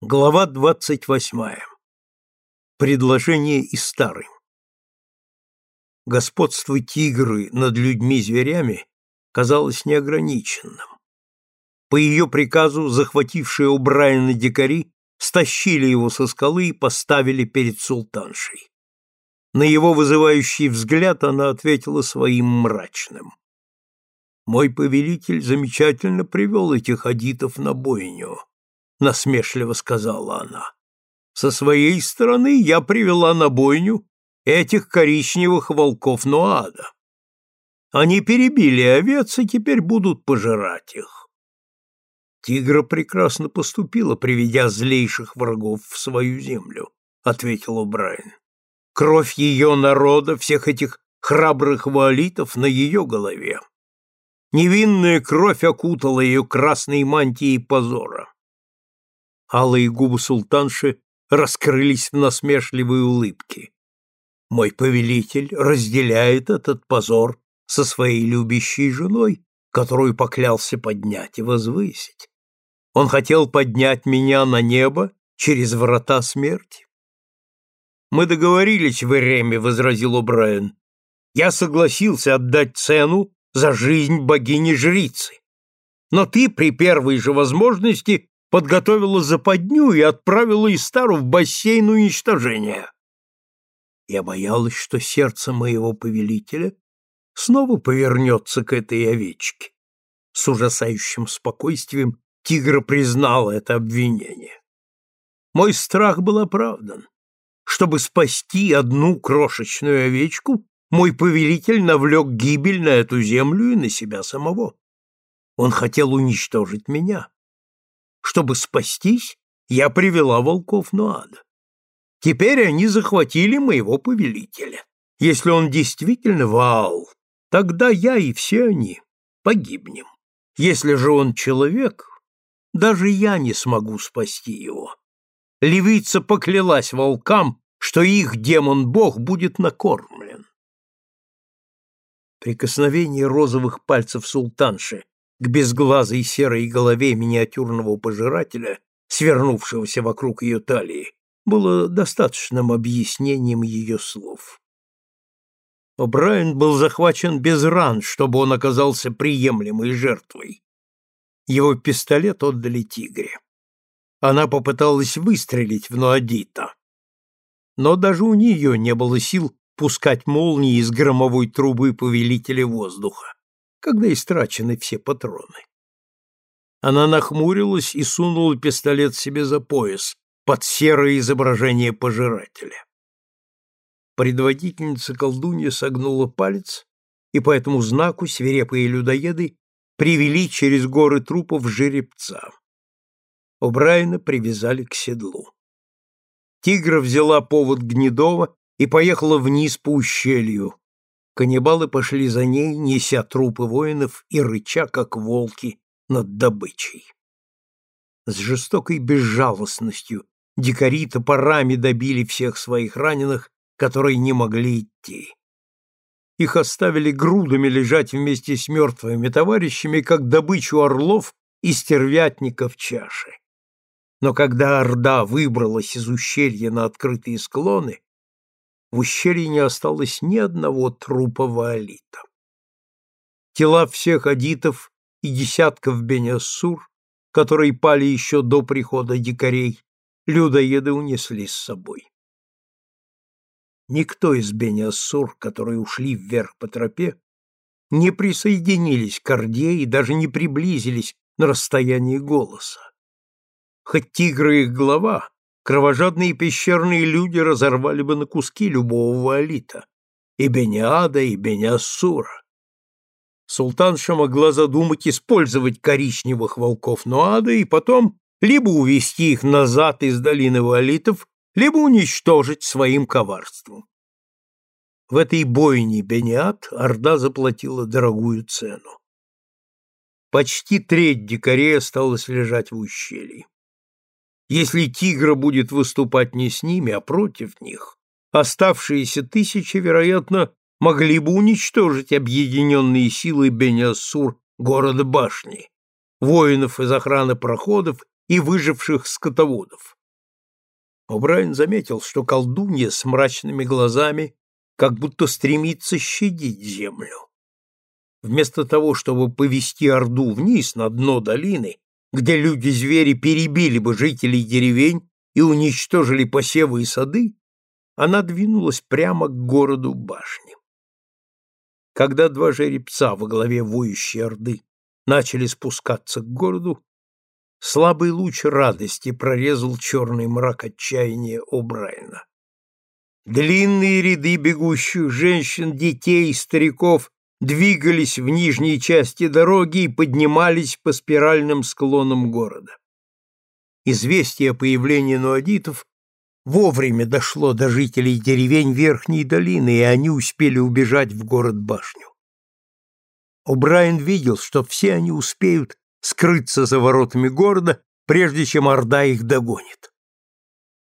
Глава двадцать восьмая. Предложение из старой. Господство тигры над людьми-зверями казалось неограниченным. По ее приказу захватившие у Брайана дикари стащили его со скалы и поставили перед султаншей. На его вызывающий взгляд она ответила своим мрачным. «Мой повелитель замечательно привел этих адитов на бойню — насмешливо сказала она. «Со своей стороны я привела на бойню этих коричневых волков Нуада. Они перебили овец и теперь будут пожирать их». «Тигра прекрасно поступила, приведя злейших врагов в свою землю», — ответил Брайан. «Кровь ее народа, всех этих храбрых ваолитов на ее голове. Невинная кровь окутала ее красной мантией позора. Алые губы султанши раскрылись в насмешливой улыбке. Мой повелитель разделяет этот позор со своей любящей женой, которую поклялся поднять и возвысить. Он хотел поднять меня на небо через врата смерти. Мы договорились в Эреме, возразил О'Брайен. Я согласился отдать цену за жизнь богини-жрицы. Но ты при первой же возможности подготовила западню и отправила Истару в бассейн уничтожения. Я боялась, что сердце моего повелителя снова повернется к этой овечке. С ужасающим спокойствием тигр признал это обвинение. Мой страх был оправдан. Чтобы спасти одну крошечную овечку, мой повелитель навлек гибель на эту землю и на себя самого. Он хотел уничтожить меня. Чтобы спастись, я привела волков Нуада. Теперь они захватили моего повелителя. Если он действительно Ваал, тогда я и все они погибнем. Если же он человек, даже я не смогу спасти его. Левица поклялась волкам, что их демон-бог будет накормлен. Прикосновение розовых пальцев султанши к безглазой серой голове миниатюрного пожирателя, свернувшегося вокруг ее талии, было достаточным объяснением ее слов. О'Брайен был захвачен без ран, чтобы он оказался приемлемой жертвой. Его пистолет отдали тигре. Она попыталась выстрелить в Ноадита. Но даже у нее не было сил пускать молнии из громовой трубы повелителя воздуха когда истрачены все патроны. Она нахмурилась и сунула пистолет себе за пояс под серое изображение пожирателя. Предводительница колдунья согнула палец, и по этому знаку свирепые людоеды привели через горы трупов жеребца. О'Брайена привязали к седлу. Тигра взяла повод Гнедова и поехала вниз по ущелью, Каннибалы пошли за ней, неся трупы воинов и рыча, как волки, над добычей. С жестокой безжалостностью дикари топорами добили всех своих раненых, которые не могли идти. Их оставили грудами лежать вместе с мертвыми товарищами, как добычу орлов и стервятников чаши. Но когда Орда выбралась из ущелья на открытые склоны, в ущелье не осталось ни одного трупа ваолита. Тела всех адитов и десятков бениассур, которые пали еще до прихода дикарей, людоеды унесли с собой. Никто из бениассур, которые ушли вверх по тропе, не присоединились к Орде и даже не приблизились на расстояние голоса. Хоть тигры их глава, кровожадные пещерные люди разорвали бы на куски любого валита, и Бениада, и Бениассура. Султанша могла задумать использовать коричневых волков Нуада и потом либо увести их назад из долины валитов, либо уничтожить своим коварством. В этой бойне Бениад Орда заплатила дорогую цену. Почти треть дикарей осталось лежать в ущелье. Если тигра будет выступать не с ними, а против них, оставшиеся тысячи, вероятно, могли бы уничтожить объединенные силы Бениассур города башни, воинов из охраны проходов и выживших скотоводов. О'Брайен заметил, что колдунья с мрачными глазами как будто стремится щадить землю. Вместо того, чтобы повести Орду вниз на дно долины, где люди-звери перебили бы жителей деревень и уничтожили посевы и сады, она двинулась прямо к городу башни. Когда два жеребца во главе воющей Орды начали спускаться к городу, слабый луч радости прорезал черный мрак отчаяния О'Брайена. Длинные ряды бегущих женщин, детей, стариков двигались в нижней части дороги и поднимались по спиральным склонам города. Известие о появлении нуадитов вовремя дошло до жителей деревень Верхней долины, и они успели убежать в город-башню. О'Брайен видел, что все они успеют скрыться за воротами города, прежде чем Орда их догонит.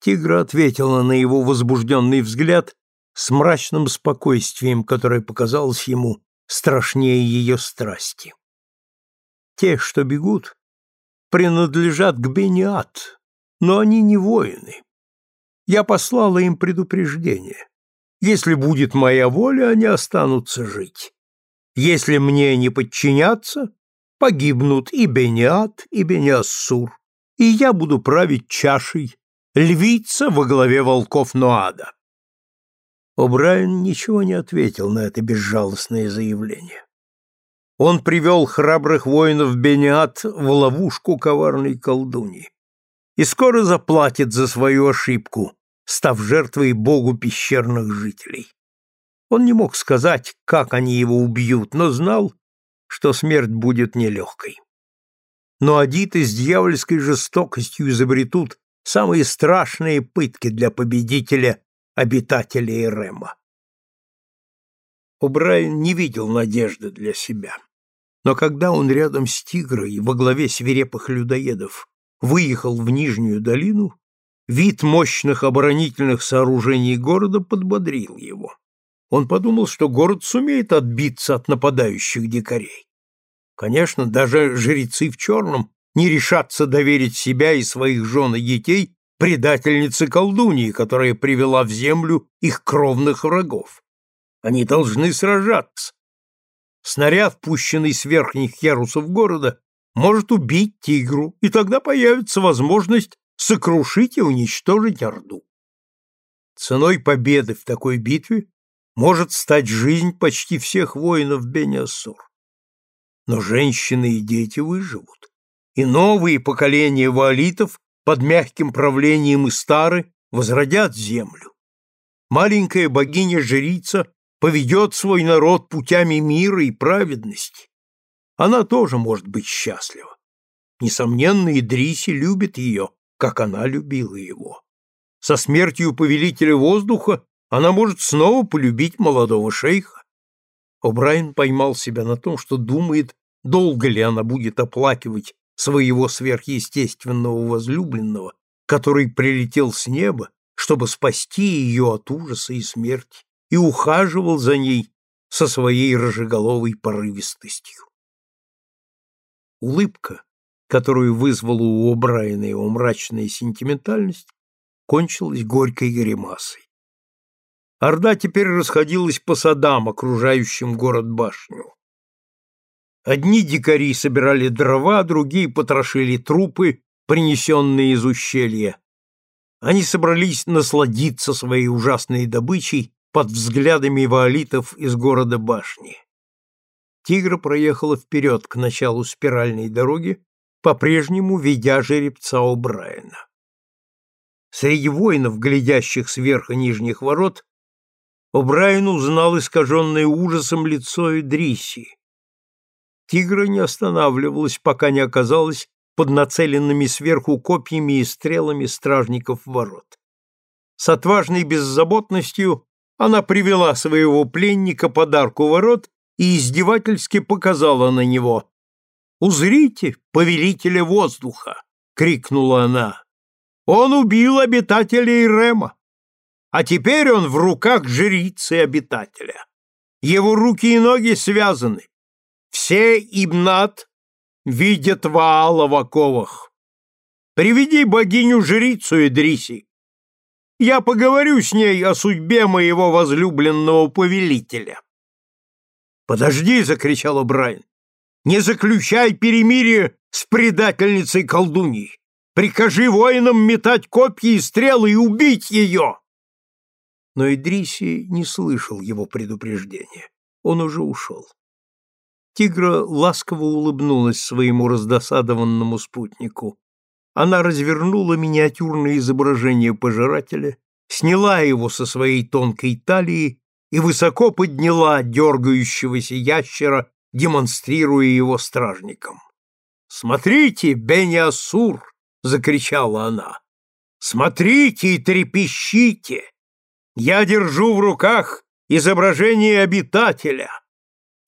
Тигра ответила на его возбужденный взгляд с мрачным спокойствием, которое показалось ему страшнее ее страсти. Те, что бегут, принадлежат к Бениат, но они не воины. Я послала им предупреждение. Если будет моя воля, они останутся жить. Если мне не подчиняться, погибнут и Бениат, и Бениассур, и я буду править чашей, львица во главе волков Ноада. О'Брайен ничего не ответил на это безжалостное заявление. Он привел храбрых воинов Бениат в ловушку коварной колдуньи и скоро заплатит за свою ошибку, став жертвой богу пещерных жителей. Он не мог сказать, как они его убьют, но знал, что смерть будет нелегкой. Но адиты с дьявольской жестокостью изобретут самые страшные пытки для победителя обитателей Рема. О'Брайен не видел надежды для себя. Но когда он рядом с Тигрой во главе свирепых людоедов выехал в Нижнюю долину, вид мощных оборонительных сооружений города подбодрил его. Он подумал, что город сумеет отбиться от нападающих дикарей. Конечно, даже жрецы в черном не решатся доверить себя и своих жен и детей предательнице колдуньи, которая привела в землю их кровных врагов. Они должны сражаться. Снаряд, пущенный с верхних ярусов города, может убить тигру, и тогда появится возможность сокрушить и уничтожить Орду. Ценой победы в такой битве может стать жизнь почти всех воинов Бениассур. Но женщины и дети выживут, и новые поколения ваолитов под мягким правлением Истары возродят землю. Маленькая богиня-жрица поведет свой народ путями мира и праведности. Она тоже может быть счастлива. Несомненно, Идриси любит ее, как она любила его. Со смертью повелителя воздуха она может снова полюбить молодого шейха. О'Брайен поймал себя на том, что думает, долго ли она будет оплакивать своего сверхъестественного возлюбленного, который прилетел с неба, чтобы спасти ее от ужаса и смерти, и ухаживал за ней со своей рыжеголовой порывистостью. Улыбка, которую вызвала у О'Брайена его мрачная сентиментальность, кончилась горькой гримасой. Орда теперь расходилась по садам, окружающим город-башню. Одни дикари собирали дрова, другие потрошили трупы, принесенные из ущелья. Они собрались насладиться своей ужасной добычей под взглядами ваолитов из города башни. Тигра проехала вперед к началу спиральной дороги, по-прежнему ведя жеребца О'Брайена. Среди воинов, глядящих сверху нижних ворот, О'Брайен узнал искаженное ужасом лицо Эдрисси. Тигра не останавливалась, пока не оказалась под нацеленными сверху копьями и стрелами стражников ворот. С отважной беззаботностью она привела своего пленника подарку ворот и издевательски показала на него. «Узрите, повелителя воздуха!» — крикнула она. «Он убил обитателей Рема, а теперь он в руках жрицы обитателя. Его руки и ноги связаны, все Ибнат видят Ваала в оковах. Приведи богиню-жрицу Идриси. Я поговорю с ней о судьбе моего возлюбленного повелителя. «Подожди!» — закричал Брайан. «Не заключай перемирие с предательницей колдуньей! Прикажи воинам метать копья и стрелы и убить ее!» Но Идриси не слышал его предупреждения. Он уже ушел. Тигра ласково улыбнулась своему раздосадованному спутнику. Она развернула миниатюрное изображение пожирателя, сняла его со своей тонкой талии и высоко подняла дергающегося ящера, демонстрируя его стражникам. «Смотрите, Бениасур!» — закричала она. «Смотрите и трепещите! Я держу в руках изображение обитателя.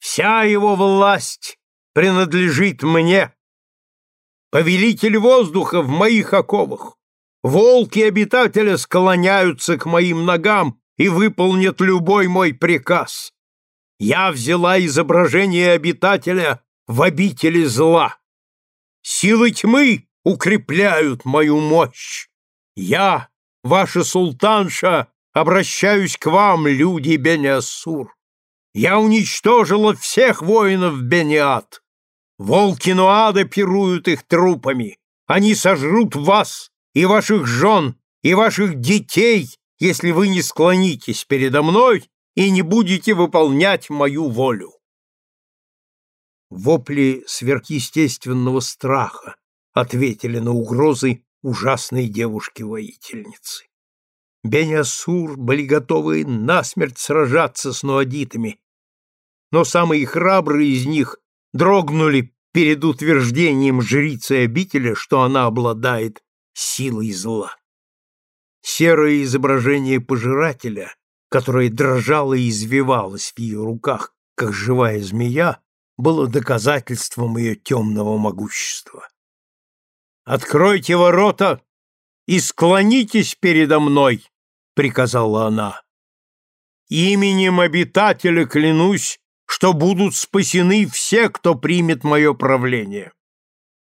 Вся его власть принадлежит мне. Повелитель воздуха в моих оковах. Волки обитателя склоняются к моим ногам и выполнят любой мой приказ. Я взяла изображение обитателя в обители зла. Силы тьмы укрепляют мою мощь. Я, ваша султанша, обращаюсь к вам, люди Бениасур. Я уничтожила всех воинов Бениат. Волки Нуада пируют их трупами. Они сожрут вас и ваших жен, и ваших детей, если вы не склонитесь передо мной и не будете выполнять мою волю. Вопли сверхъестественного страха ответили на угрозы ужасной девушки-воительницы. Бениасур были готовы насмерть сражаться с нуадитами, но самые храбрые из них дрогнули перед утверждением жрицы обителя, что она обладает силой зла. Серое изображение пожирателя, которое дрожало и извивалось в ее руках, как живая змея, было доказательством ее темного могущества. «Откройте ворота и склонитесь передо мной!» — приказала она. «Именем обитателя клянусь, что будут спасены все, кто примет мое правление.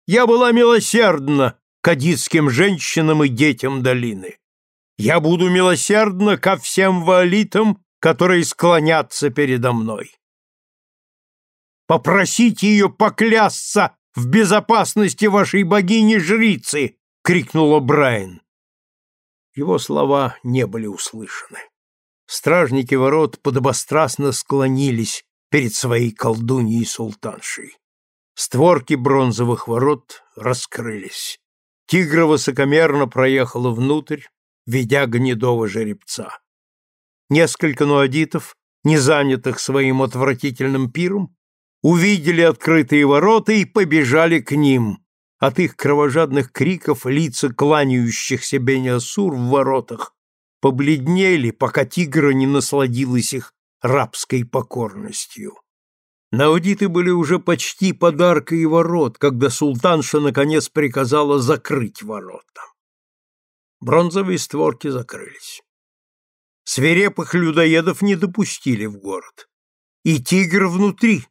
Я была милосердна к адитским женщинам и детям долины. Я буду милосердна ко всем ваолитам, которые склонятся передо мной. Попросите ее поклясться в безопасности вашей богини-жрицы!» — крикнула Брайан. Его слова не были услышаны. Стражники ворот подобострастно склонились перед своей колдуньей-султаншей. Створки бронзовых ворот раскрылись. Тигра высокомерно проехала внутрь, ведя гнедого жеребца. Несколько нуадитов, не занятых своим отвратительным пиром, увидели открытые ворота и побежали к ним. От их кровожадных криков лица кланяющихся Бениасур в воротах побледнели, пока тигра не насладилась их рабской покорностью. Наудиты были уже почти подаркой и ворот, когда султанша наконец приказала закрыть ворота. Бронзовые створки закрылись. Свирепых людоедов не допустили в город. И тигр внутри,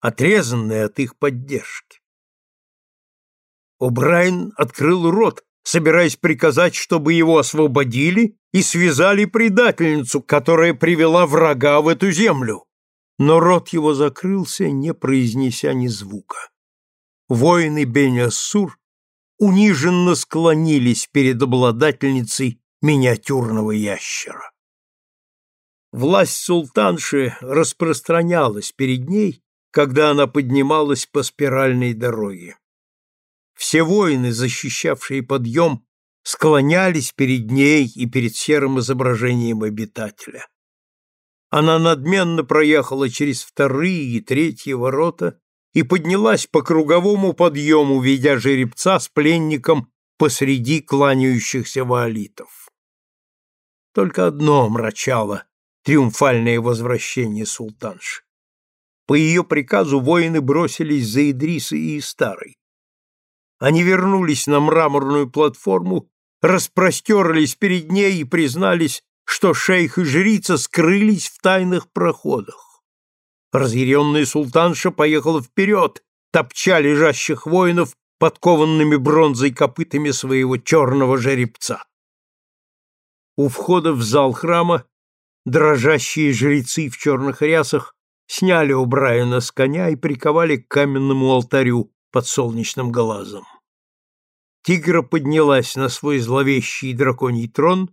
отрезанный от их поддержки. О'Брайен открыл рот, собираясь приказать, чтобы его освободили и связали предательницу, которая привела врага в эту землю. Но рот его закрылся, не произнеся ни звука. Воины Бен-Ассур униженно склонились перед обладательницей миниатюрного ящера. Власть султанши распространялась перед ней, когда она поднималась по спиральной дороге. Все воины, защищавшие подъем, склонялись перед ней и перед серым изображением обитателя. Она надменно проехала через вторые и третьи ворота и поднялась по круговому подъему, ведя жеребца с пленником посреди кланяющихся ваолитов. Только одно омрачало триумфальное возвращение султанши. По ее приказу воины бросились за Идрисой и Старой. Они вернулись на мраморную платформу, распростерлись перед ней и признались, что шейх и жрица скрылись в тайных проходах. Разъяренная султанша поехала вперед, топча лежащих воинов подкованными бронзой копытами своего черного жеребца. У входа в зал храма дрожащие жрецы в черных рясах сняли у Брайана с коня и приковали к каменному алтарю под солнечным глазом. Тигра поднялась на свой зловещий драконий трон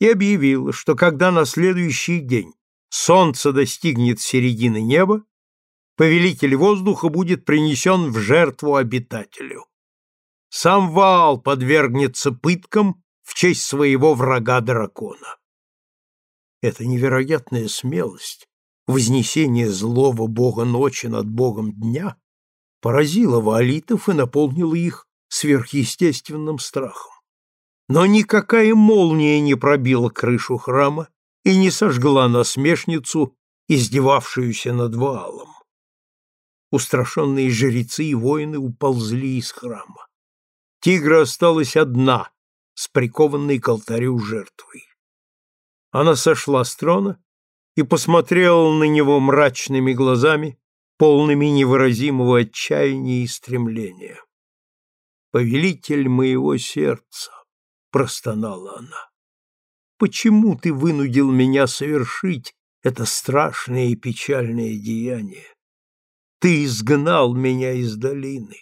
и объявила, что когда на следующий день солнце достигнет середины неба, повелитель воздуха будет принесен в жертву обитателю. Сам Ваал подвергнется пыткам в честь своего врага-дракона. Эта невероятная смелость, вознесение злого бога ночи над богом дня, поразила ваалитов и наполнила их сверхъестественным страхом. Но никакая молния не пробила крышу храма и не сожгла насмешницу, издевавшуюся над Ваалом. Устрашенные жрецы и воины уползли из храма. Тигра осталась одна, с прикованной к алтарю жертвой. Она сошла с трона и посмотрела на него мрачными глазами, полными невыразимого отчаяния и стремления. «Повелитель моего сердца!» — простонала она. «Почему ты вынудил меня совершить это страшное и печальное деяние? Ты изгнал меня из долины.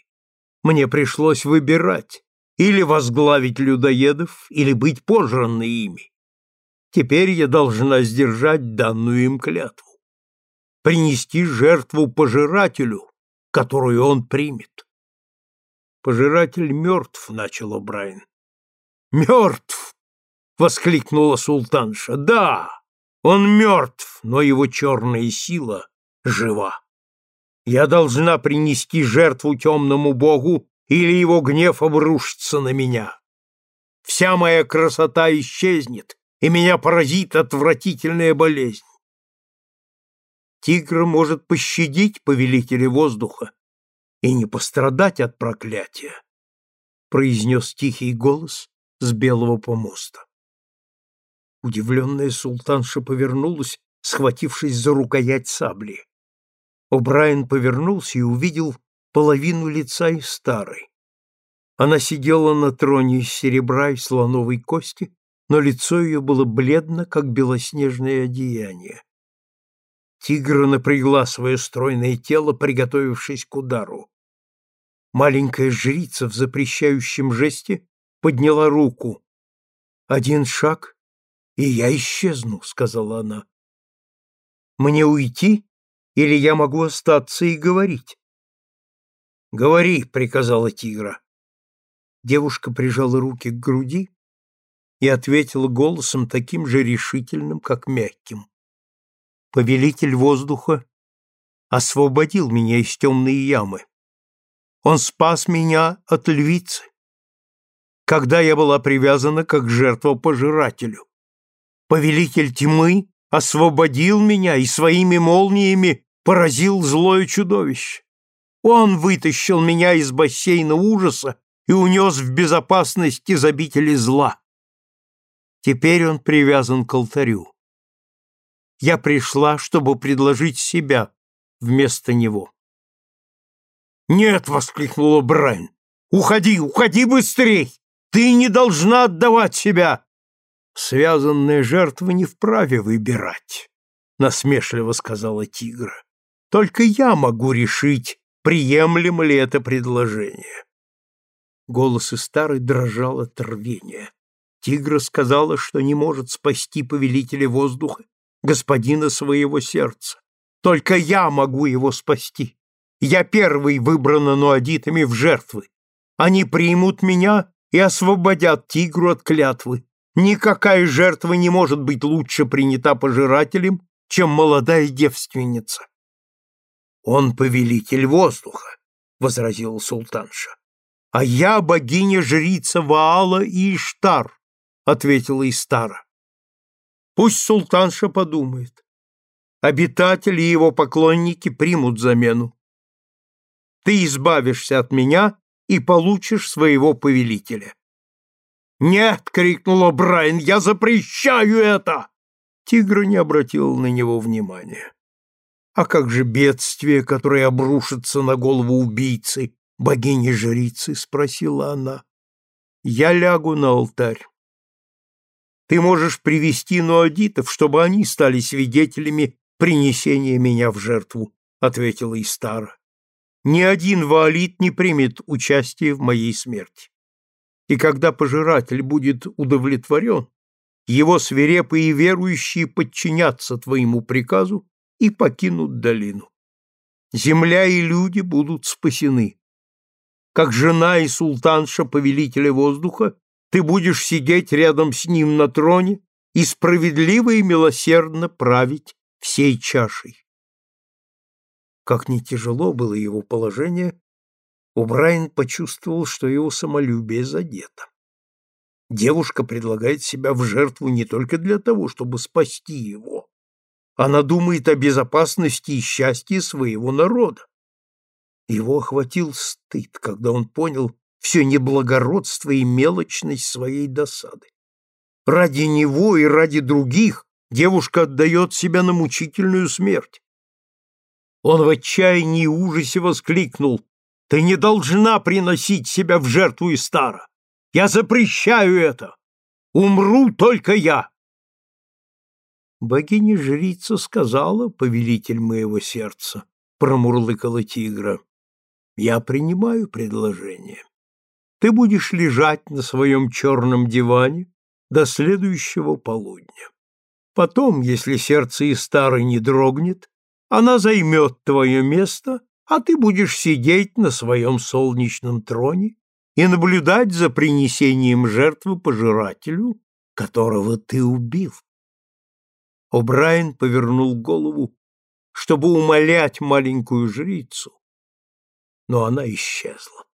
Мне пришлось выбирать, или возглавить людоедов, или быть пожранной ими. Теперь я должна сдержать данную им клятву, принести жертву пожирателю, которую он примет. Пожиратель мертв, — начал Брайан. Мертв! — воскликнула султанша. Да, он мертв, но его черная сила жива. Я должна принести жертву темному богу или его гнев обрушится на меня. Вся моя красота исчезнет, и меня поразит отвратительная болезнь. Тигр может пощадить повелителя воздуха и не пострадать от проклятия, произнес тихий голос с белого помоста. Удивленная султанша повернулась, схватившись за рукоять сабли. О'Брайен повернулся и увидел половину лица и старой. Она сидела на троне из серебра и слоновой кости, но лицо ее было бледно, как белоснежное одеяние. Тигра напрягла свое стройное тело, приготовившись к удару. Маленькая жрица в запрещающем жесте подняла руку. «Один шаг, и я исчезну», — сказала она. «Мне уйти, или я могу остаться и говорить?» «Говори», — приказала тигра. Девушка прижала руки к груди и ответила голосом таким же решительным, как мягким. «Повелитель воздуха освободил меня из темной ямы. Он спас меня от львицы, когда я была привязана как жертва пожирателю. Повелитель тьмы освободил меня и своими молниями поразил злое чудовище. Он вытащил меня из бассейна ужаса и унес в безопасность из обители зла. Теперь он привязан к алтарю. Я пришла, чтобы предложить себя вместо него. «Нет!» — воскликнула Брайан. «Уходи, уходи быстрей! Ты не должна отдавать себя!» «Связанная жертва не вправе выбирать», — насмешливо сказала тигра. «Только я могу решить, приемлемо ли это предложение. Голос старый дрожал от рвения. Тигра сказала, что не может спасти повелителя воздуха, господина своего сердца. Только я могу его спасти. Я первый выбрана нуадитами в жертвы. Они примут меня и освободят тигру от клятвы. Никакая жертва не может быть лучше принята пожирателем, чем молодая девственница. Он повелитель воздуха, возразил султанша. А я богиня-жрица Ваала и Иштар, ответила Истара. Пусть султанша подумает. Обитатели и его поклонники примут замену. Ты избавишься от меня и получишь своего повелителя. «Нет!» — крикнула Брайан. «Я запрещаю это!» Тигр не обратил на него внимания. А как же бедствие, которое обрушится на голову убийцы, богини-жрицы?» — спросила она. «Я лягу на алтарь. Ты можешь привести нуадитов, чтобы они стали свидетелями принесения меня в жертву», — ответила Истара. «Ни один ваалит не примет участие в моей смерти. И когда пожиратель будет удовлетворен, его свирепые верующие подчинятся твоему приказу и покинут долину. Земля и люди будут спасены. Как жена и султанша повелителя воздуха, ты будешь сидеть рядом с ним на троне и справедливо и милосердно править всей чашей. Как не тяжело было его положение, Убрайн почувствовал, что его самолюбие задето. Девушка предлагает себя в жертву не только для того, чтобы спасти его. Она думает о безопасности и счастье своего народа. Его охватил стыд, когда он понял все неблагородство и мелочность своей досады. Ради него и ради других девушка отдает себя на мучительную смерть. Он в отчаянии и ужасе воскликнул «Ты не должна приносить себя в жертву Истара! Я запрещаю это! Умру только я!» Богиня-жрица сказала, повелитель моего сердца, промурлыкала тигра, я принимаю предложение. Ты будешь лежать на своем черном диване до следующего полудня. Потом, если сердце и старый не дрогнет, она займет твое место, а ты будешь сидеть на своем солнечном троне и наблюдать за принесением жертвы пожирателю, которого ты убил. О'Брайен повернул голову, чтобы умолять маленькую жрицу, но она исчезла.